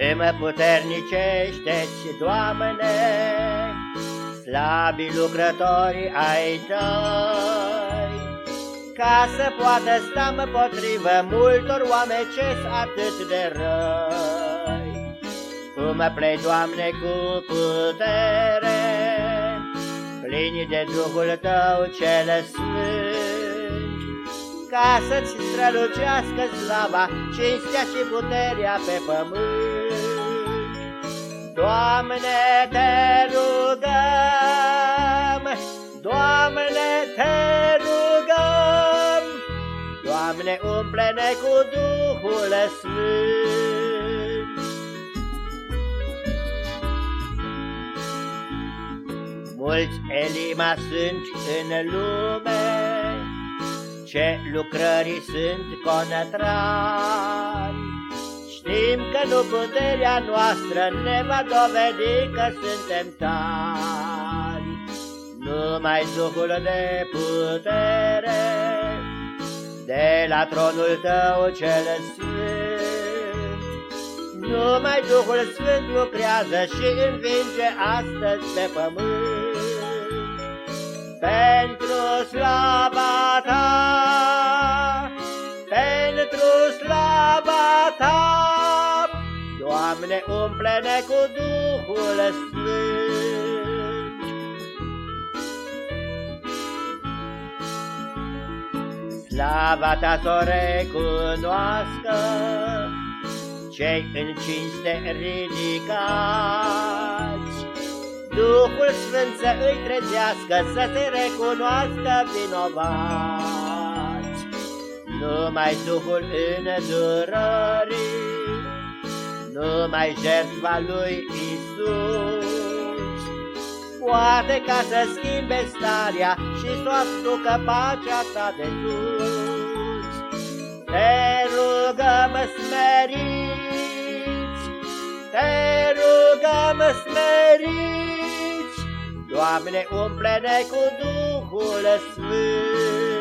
Îmi puternicește-ți, Doamne, slabii lucrători ai Tăi, ca să poată sta împotrivă multor oameni ce atât de răi. Tu mă plei, Doamne, cu putere, plini de Duhul Tău cel Sfânt, ca să-ți strălucească slava, cinstea și puterea pe pământ. Doamne, te rugăm, Doamne, te rugăm, Doamne, umple-ne cu Duhul Sfânt. Mulți elima sunt în lume, ce lucrări sunt contrari. Știm că nu puterea noastră ne va dovedi că suntem tari. Numai Duhul de putere, de la tronul tău cel sfânt. Numai Duhul Sfânt lucrează și învinge astăzi pe pământ. Pentru slava ta, pentru slava ta, Doamne, umple-ne cu Duhul Sfânt. Slava ta s-o recunoască, cei în cinste ridicați, Duhul Sfânt să îi trezească, să se recunoască vinovați. Numai Duhul îndurării, numai jertfa lui Isus, poate ca să schimbe starea și să aducă pacea ta de sus. Te rugăm smeriți, te rugăm smeriți, Doamne, umple-ne cu Duhul Sfânt.